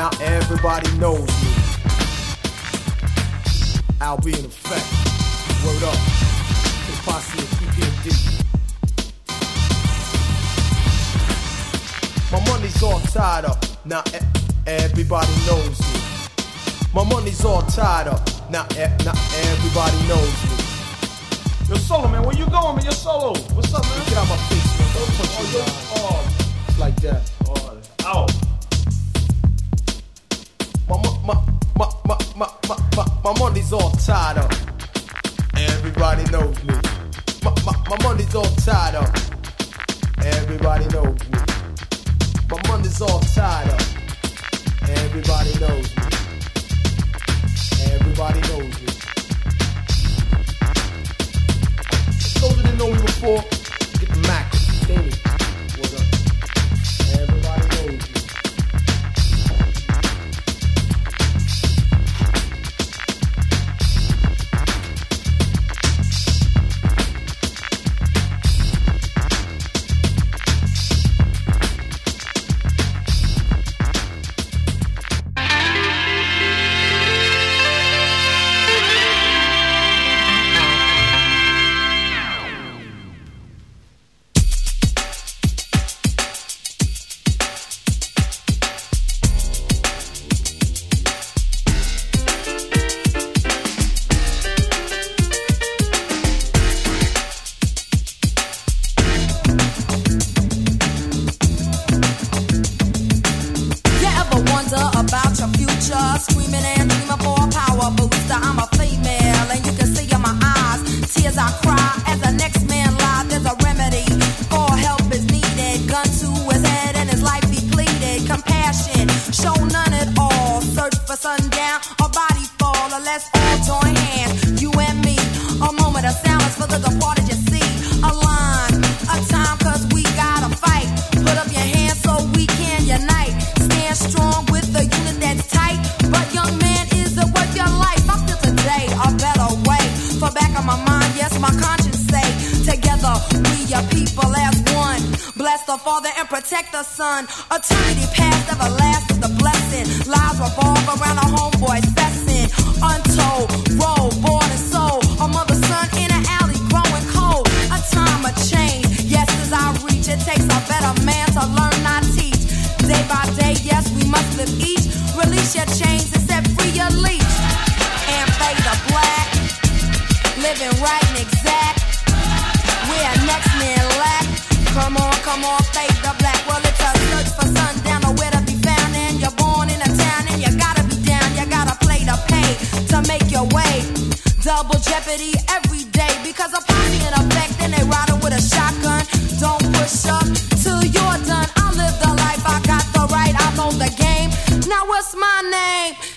now everybody knows me. I'll be in effect. Word up. The posse of PPMD. My money's all tied up. Now e- everybody knows me. My money's all tied up. Now, e- now everybody knows me. Yo, solo man, where you going, man? Your solo. What's up, man? Get out my face, man. Don't touch Oh, me, oh, Like that. oh, out. My, my, my, my, my, my, my, money's all tied up. Everybody knows me. My, my, my money's all tied up. Everybody knows me. My money's all tied up. Everybody knows me. Everybody knows me. Those that didn't know me before, get the Mac. Damien. What up? Come on, fade the black. Well, it's a search for sundown or where to be found. And you're born in a town and you gotta be down. You gotta play to pay to make your way. Double jeopardy every day because a posse in effect and they riding with a shotgun. Don't push up till you're done. I live the life, I got the right, I know the game. Now what's my name?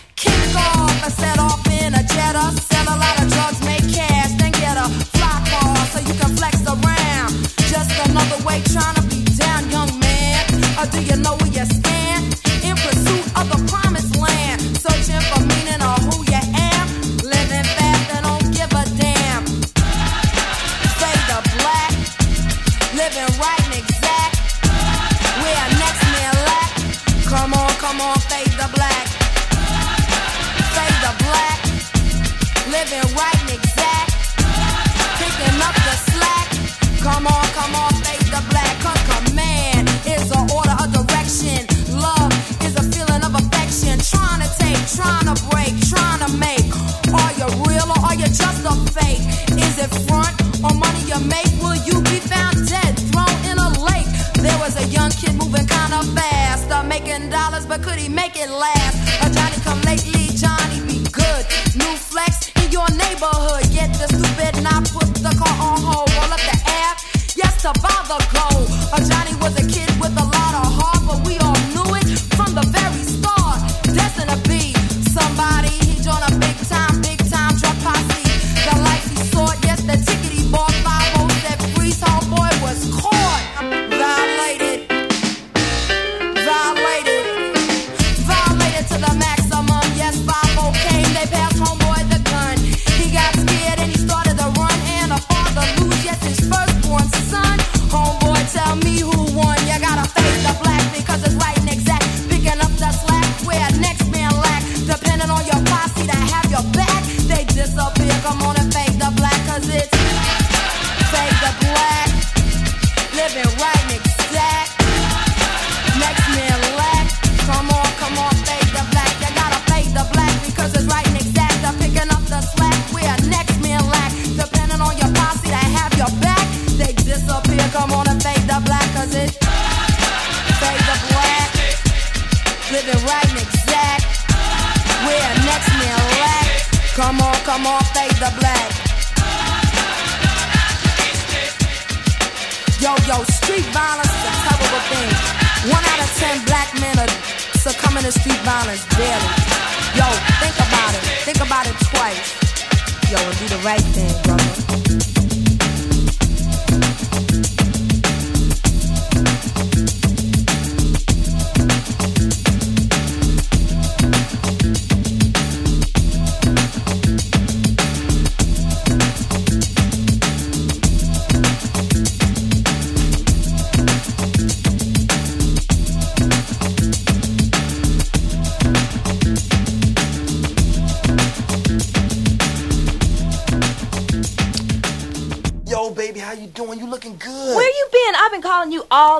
It last? A Johnny come lately, Johnny be good. New flex in your neighborhood. Get the stupid, not put the car on hold. Roll up the app, yes to buy the gold. A Johnny was a kid with a lot of heart, but we all knew it from the very start.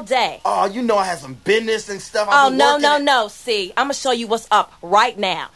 day. Oh, you know I had some business and stuff. I oh, no, no, no. See, I'm going to show you what's up right now.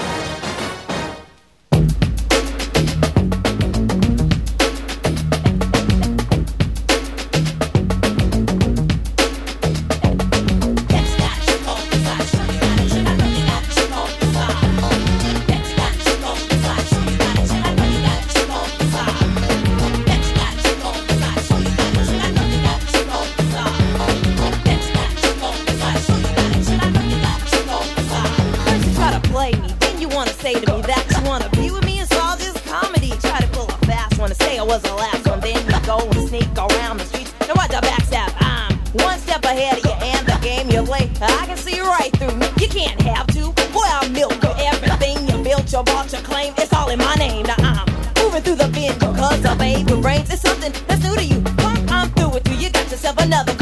another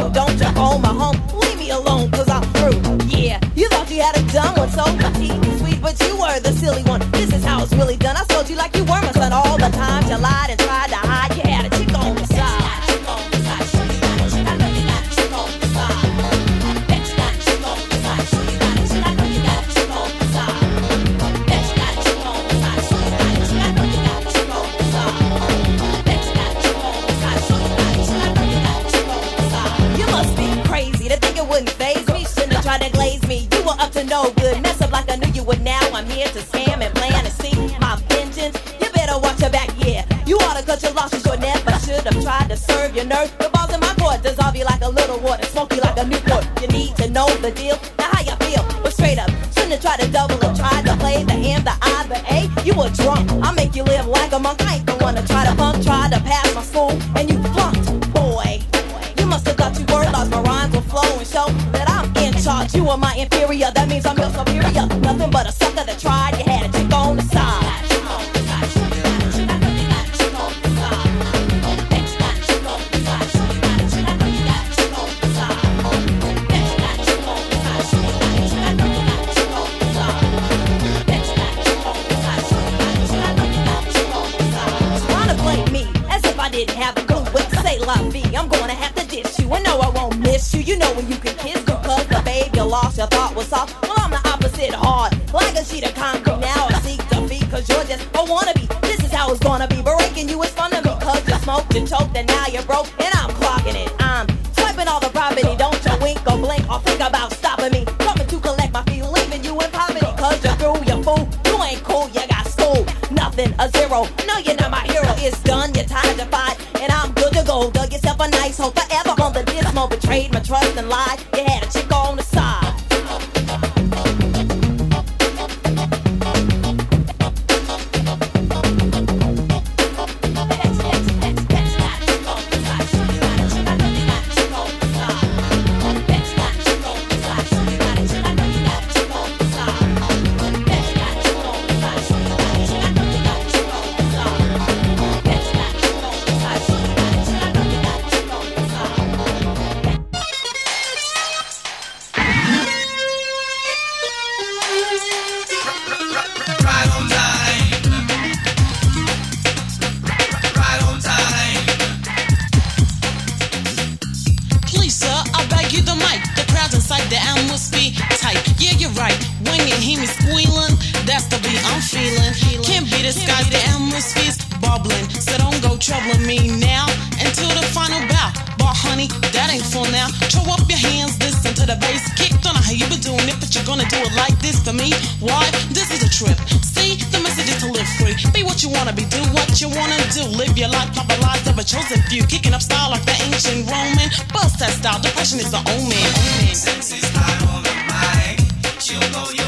have a good to say la. I'm gonna have to ditch you. I know I won't miss you. You know when you can kiss because the baby you lost your thought was soft. Well, I'm the opposite hard. Like a sheet of concrete now I seek defeat cause you're just a wannabe. This is how it's gonna be. Breaking you is fun to me cause you smoked and choked and now you're broke and I'm clocking it. I'm swiping all the property. Don't you wink or blink or think about stopping me. Coming to collect my fee, leaving you in poverty cause you're through, you fool. You ain't cool, you got school. Nothing. A betrayed my trust and lied. Yeah. no troubling me now until the final bow. but honey, that ain't for now. Throw up your hands, listen to the bass kick. Don't know how you been doing it, but you're gonna do it like this to me. Why? This is a trip. See, the message is to live free. Be what you wanna be, do what you wanna do. Live your life, pop a lies of a chosen few. Kicking up style like the ancient Roman. Bust that style, depression is the omen. omen. Sex is high on the mic. She'll blow your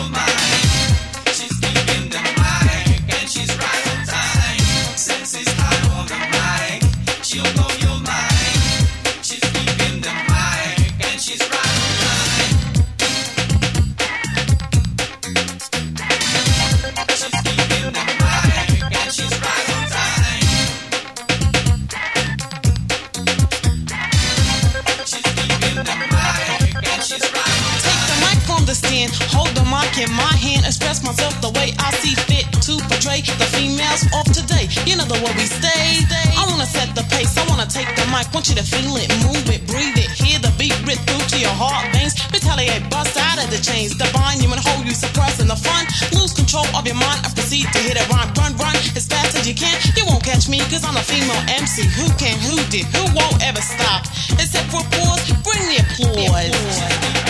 the way we stay. I wanna set the pace, I wanna take the mic, want you to feel it, move it, breathe it, hear the beat rip through to your heart veins. Retaliate, bust out of the chains, divine you and hold you suppressing the fun. Lose control of your mind, I proceed to hit it rhyme, run, run as fast as you can. You won't catch me, cause I'm a female MC. Who can, who did, who won't ever stop? Except for pause, bring the applause. The applause.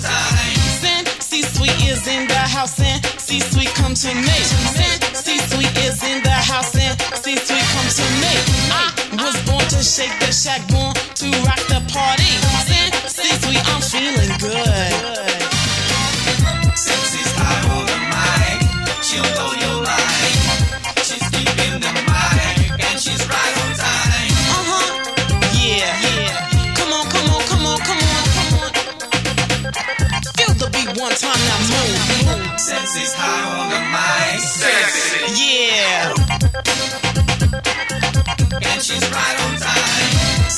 C Sweet is in the house, and C Sweet come to me. C Sweet is in the house, and C Sweet come to me. I was born to shake the shack, born to rock the party. C Sweet, I'm feeling good. High on the mic. Sexy. Yeah. And she's right on time.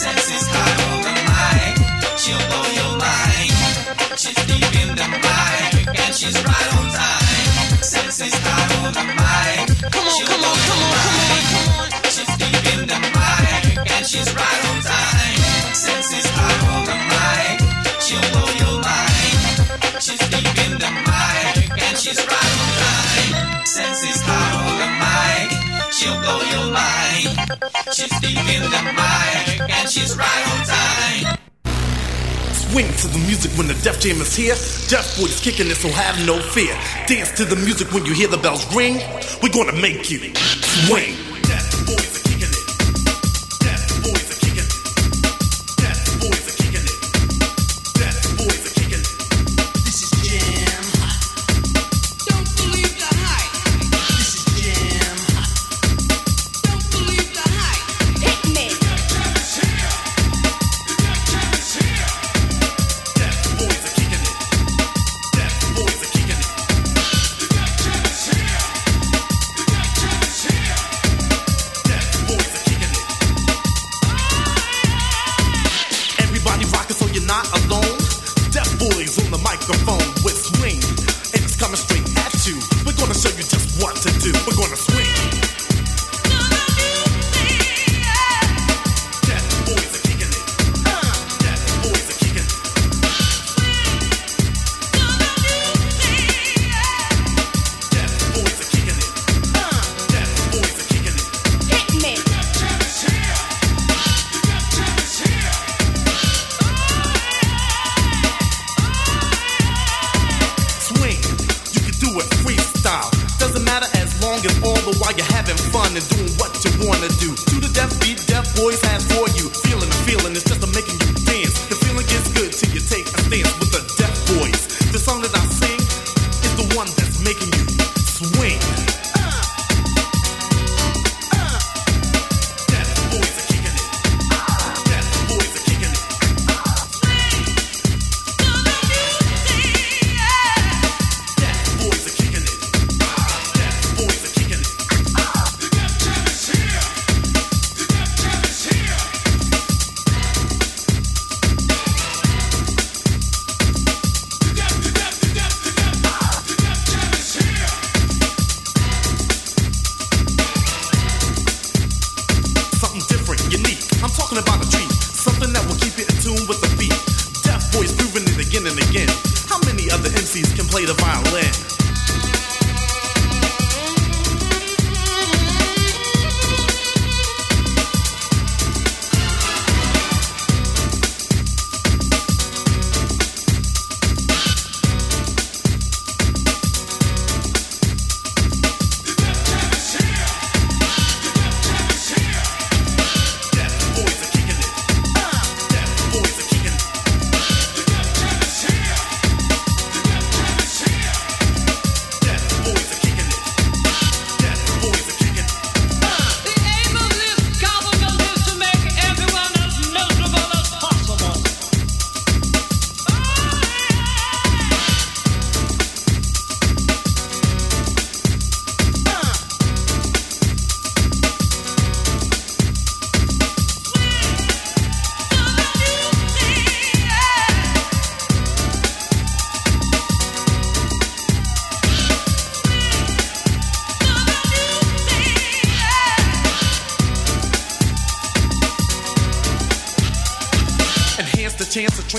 High on the mic. She'll blow your mind. She's deep in the mic. And she's right on time. High on the mic. Come on, on, come on, come on, come on. Senses high on the mic, she'll blow your mind. She's deep in the mic, and she's right on time. Swing to the music when the Def Jam is here. Def Boys kicking it, so have no fear. Dance to the music when you hear the bells ring. We're gonna make you swing.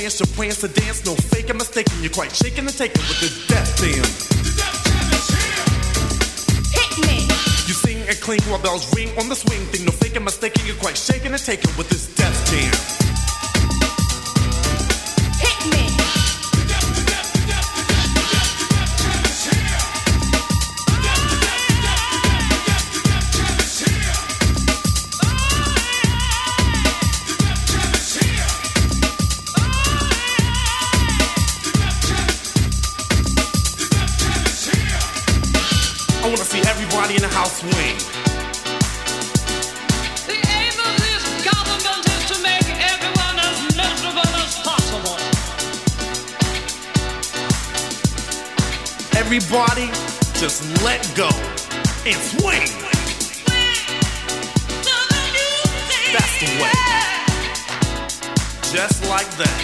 Chance to trance, to dance. No faking, mistaking. You're quite shaking and taking with this Def Jam. Hit me. You sing and cling while bells ring on the swing thing. No faking, mistaking. You're quite shaking and taking with this Def Jam. Everybody in the house swing. The aim of this government is to make everyone as miserable as possible. Everybody, just let go and swing. That's the way. Just like that.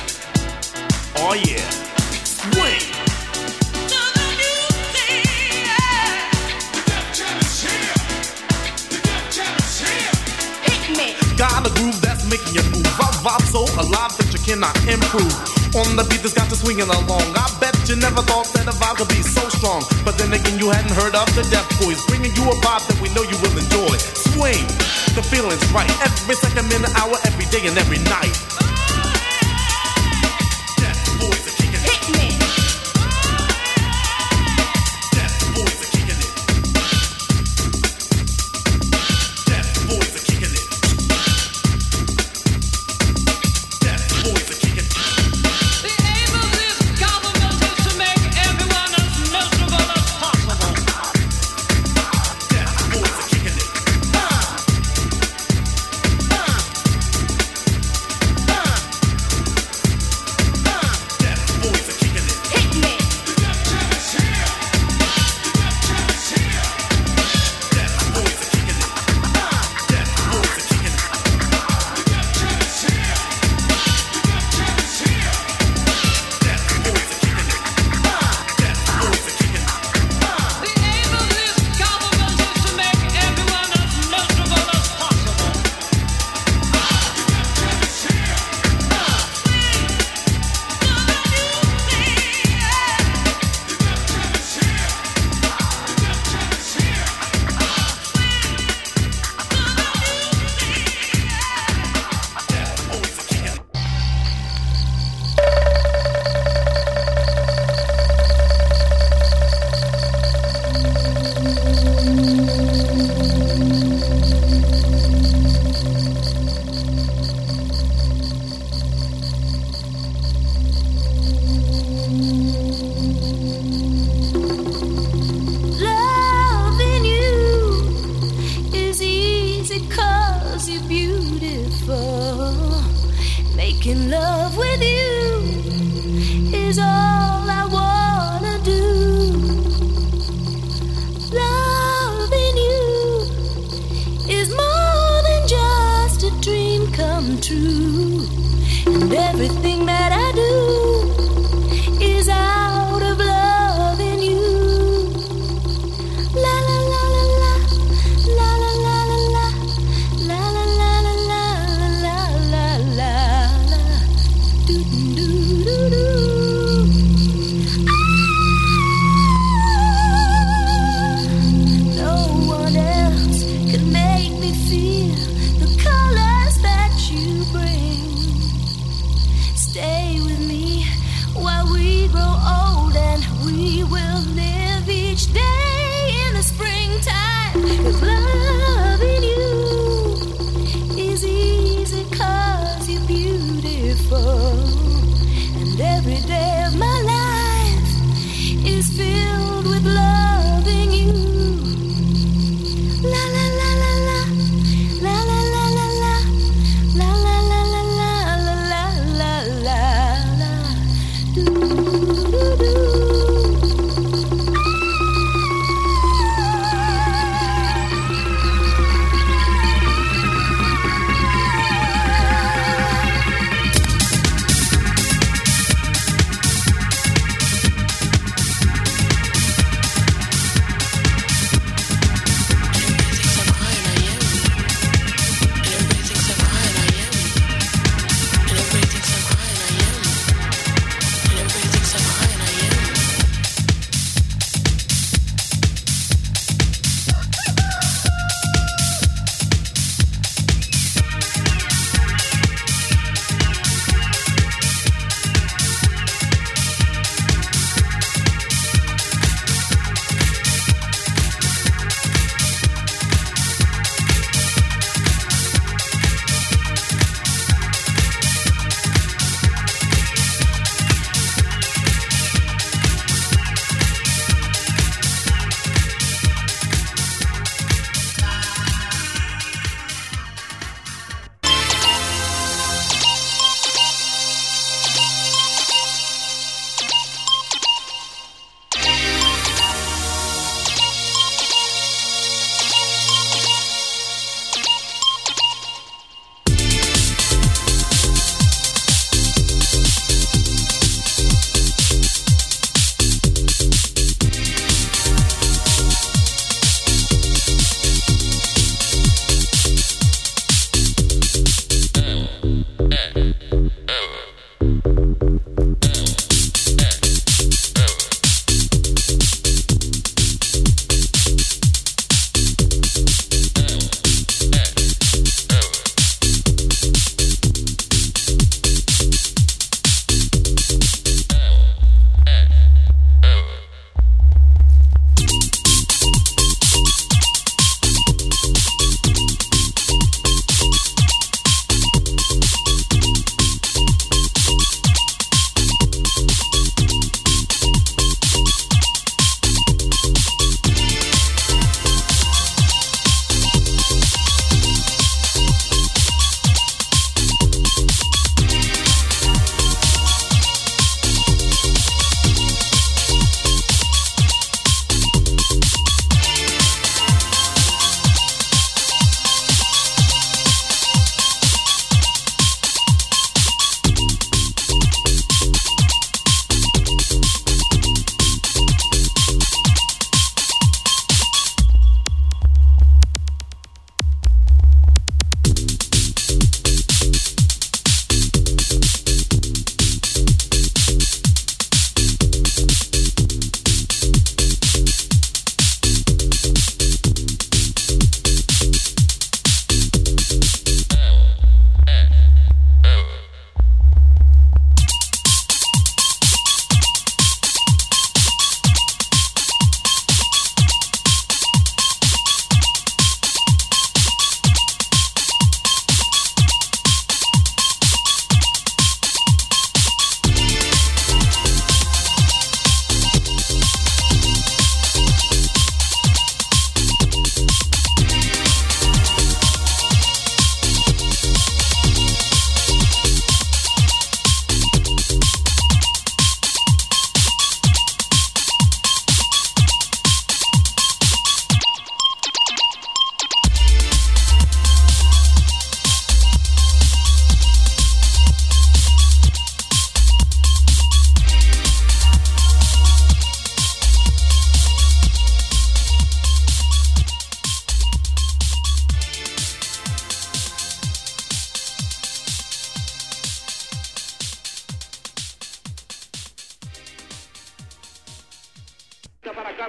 Oh yeah. Swing. So alive that you cannot improve. On the beat that's got you swinging along. I bet you never thought that a vibe could be so strong. But then again, you hadn't heard of the Def Boys. Bringing you a vibe that we know you will enjoy. Swing. The feeling's right. Every second, minute, hour, every day, and every night.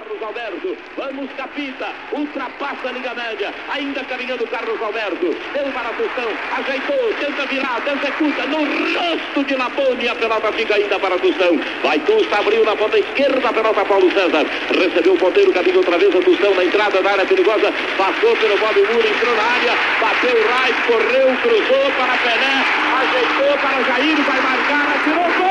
Carlos Alberto. Vamos, Capita. Ultrapassa a linha média. Ainda caminhando Carlos Alberto. Deu para Tostão. Ajeitou. Tenta virar. Executa. No rosto de Lapone. A pelota fica ainda para Tostão. Vai Tusta. Abriu na ponta esquerda. A pelota Paulo César. Recebeu o ponteiro. Caminho outra vez a Tostão na entrada da área perigosa. Passou pelo Bob Muro. Entrou na área. Bateu o Rai. Correu. Cruzou para Pelé. Ajeitou para Jair. Vai marcar. Atirou. Gol!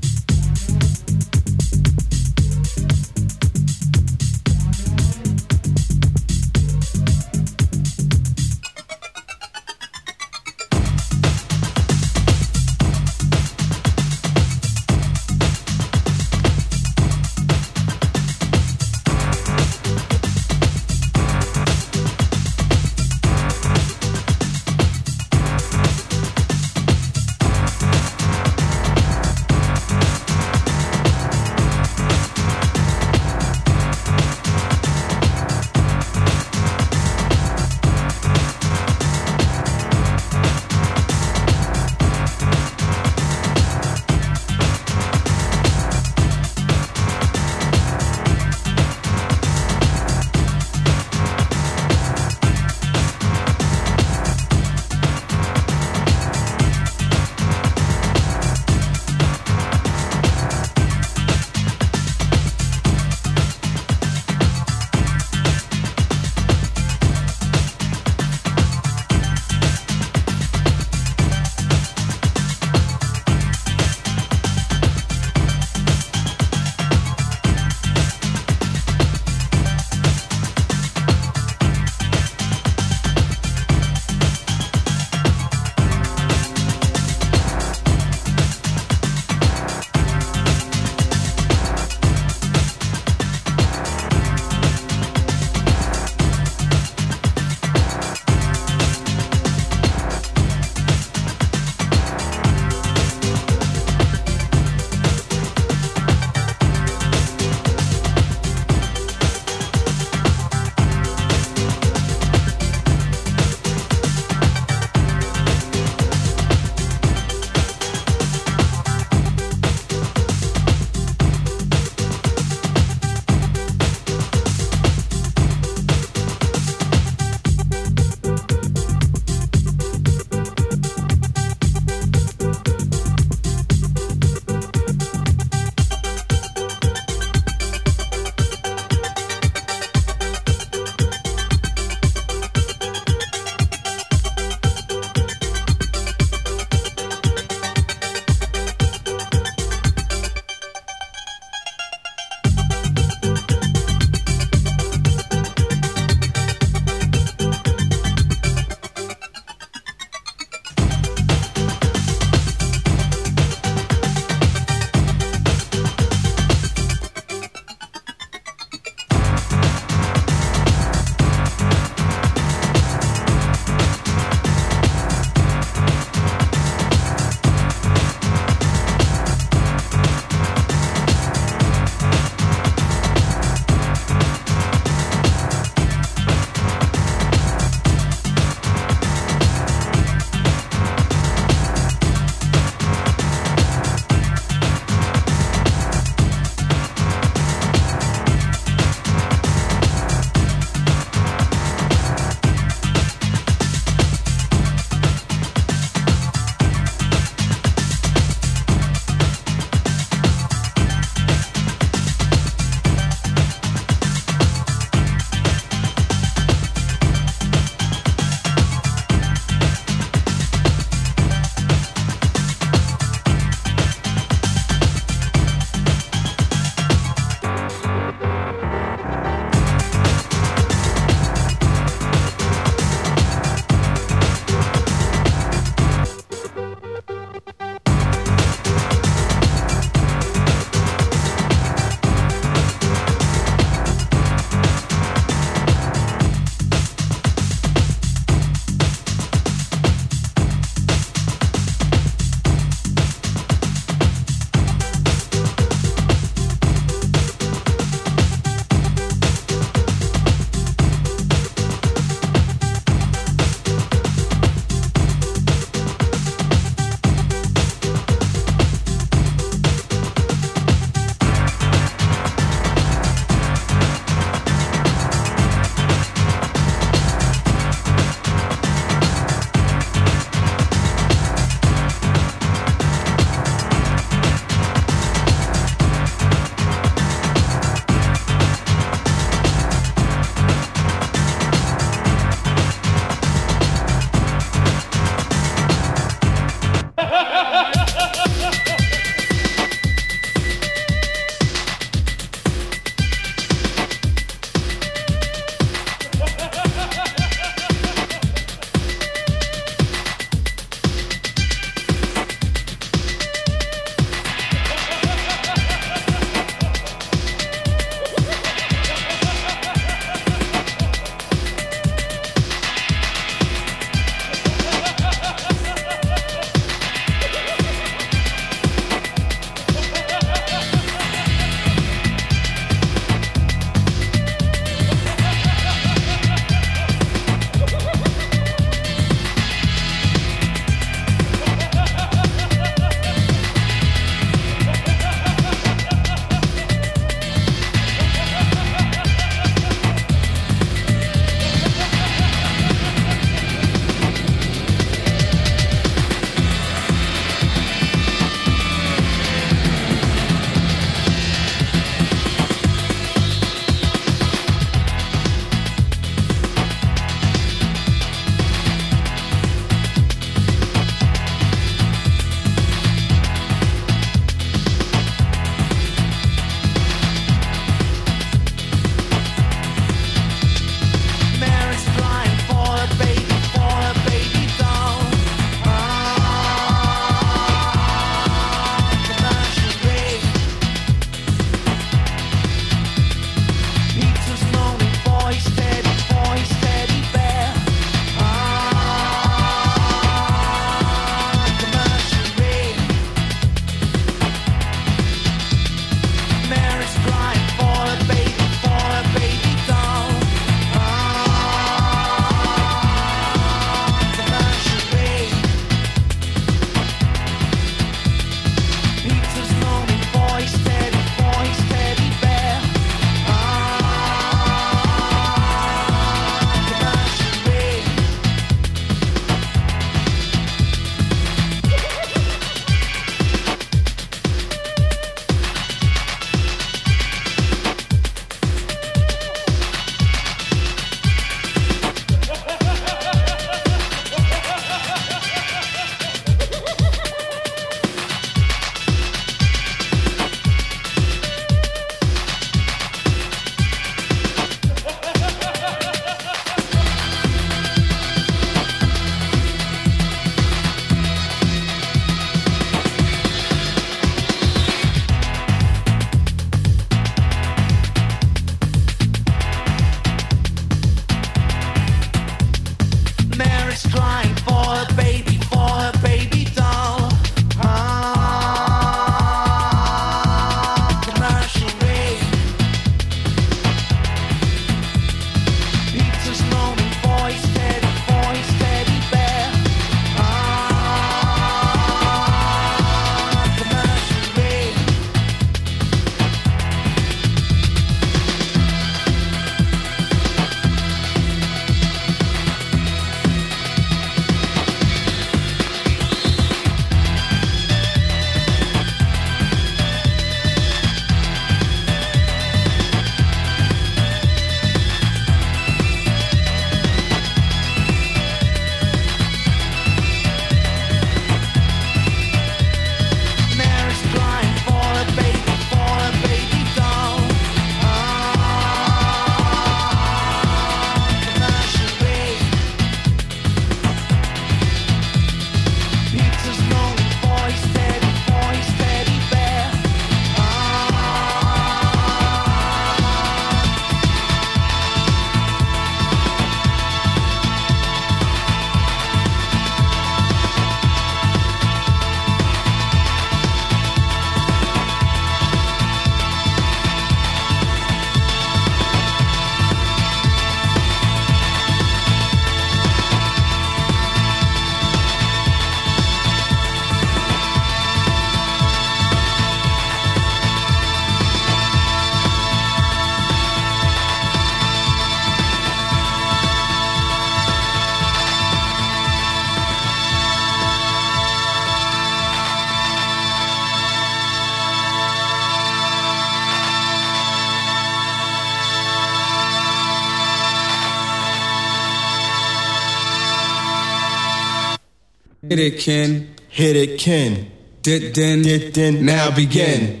Hit it, Ken. Hit it, Ken. Did then. Did then. Now begin.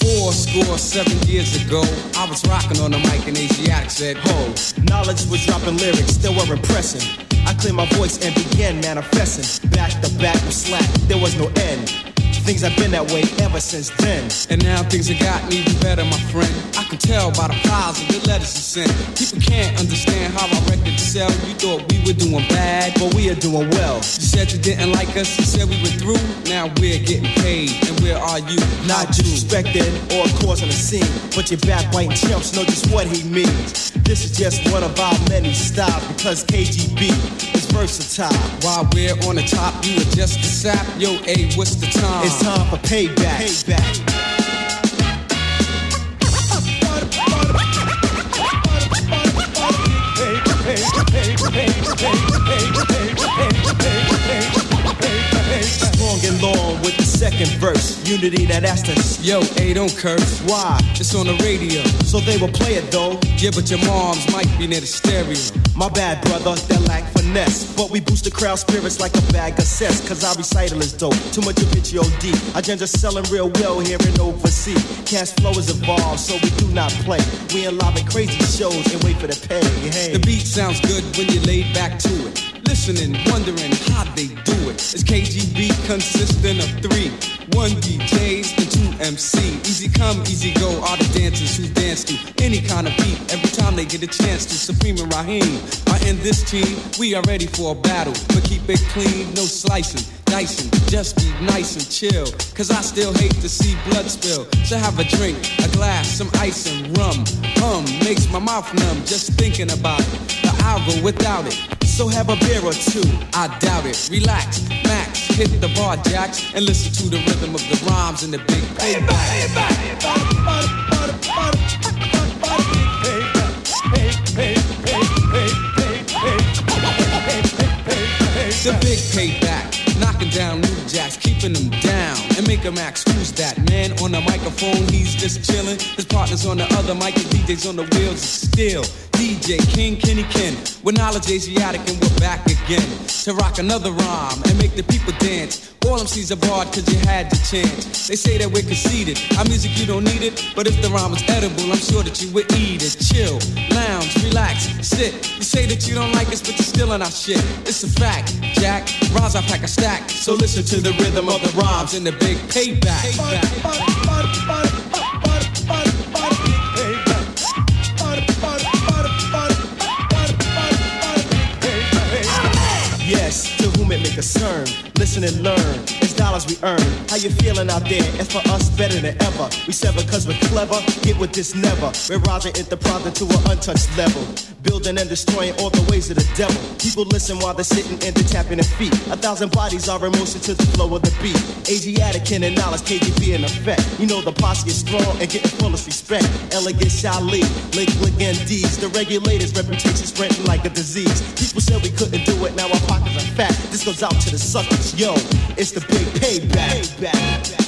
Four score seven years ago, I was rocking on the mic and Asiatic said, Ho. Knowledge was dropping lyrics, still were impressing. I cleared my voice and began manifesting. Back to back with slack, there was no end. Things have been that way ever since then. And now things have gotten even better, my friend. I can tell by the piles of the letters you sent. People can't understand how our records sell. You thought we were doing bad, but we are doing well. You said you didn't like us, you said we were through. Now we're getting paid, and where are you? Not disrespecting or causing a scene, but your backbiting chumps know just what he means. This is just one of our many styles because KGB is versatile. While we're on the top, you adjust the sap. Yo, A, what's the time? It's time for payback. Payback. Strong and long with the second verse. Unity that the Yo, A, don't curse. Why? It's on the radio. So they will play it though. Yeah, but your moms might be near the stereo. My bad, brother, that lack finesse. But we boost the crowd spirits like a bag of cess. Cause our recital is dope. Too much of it, OD. Our gender selling real well here in overseas. Cash flow is involved, so we do not play. We in live crazy shows and wait for the pay. Hey. The beat sounds good when you're laid back to it. Listening, wondering how they do it. It's KGB consisting of three. One DJs and two MC. Easy come, easy go. All the dancers who dance to any kind of beat. Every time they get a chance to Supreme and Raheem are in this team. We are ready for a battle, but keep it clean, no slicing. Dicing, just be nice and chill. Cause I still hate to see blood spill. So have a drink, a glass, some ice and rum. Hum makes my mouth numb just thinking about it. But I'll without it. So have a beer or two. I doubt it. Relax, max, hit the bar jacks, and listen to the rhythm of the rhymes and the big payback. The big payback, knocking down new jacks, keeping them down, and make them ask who's that man on the microphone. He's just chilling. His partner's on the other mic, and DJ's on the wheels steel. DJ King Kenny Ken, with knowledge Asiatic, and we're back again to rock another rhyme and make the people dance. All MCs are barred cause you had the chance. They say that we're conceited. Our music, you don't need it. But if the rhyme is edible, I'm sure that you would eat it. Chill, lounge, relax, sit. You say that you don't like us, but you're still in our shit. It's a fact, Jack. rhymes I pack a stack. So listen to the rhythm of the rhymes and the big payback. Yes, Listen and learn. Dollars we earn. How you feeling out there? It's for us better than ever. We sever cause we're clever. Get with this never. We're rising enterprise to an untouched level. Building and destroying all the ways of the devil. People listen while they're sitting and they're tapping their feet. A thousand bodies are in motion to the flow of the beat. Asiatic and knowledge, KGB in effect. You know the posse is strong and getting fullest respect. Elegant Shali, Lake Lick and D's. The regulators' reputation spreading like a disease. People said we couldn't do it, now our pockets are fat. This goes out to the suckers, yo. It's the big payback. payback.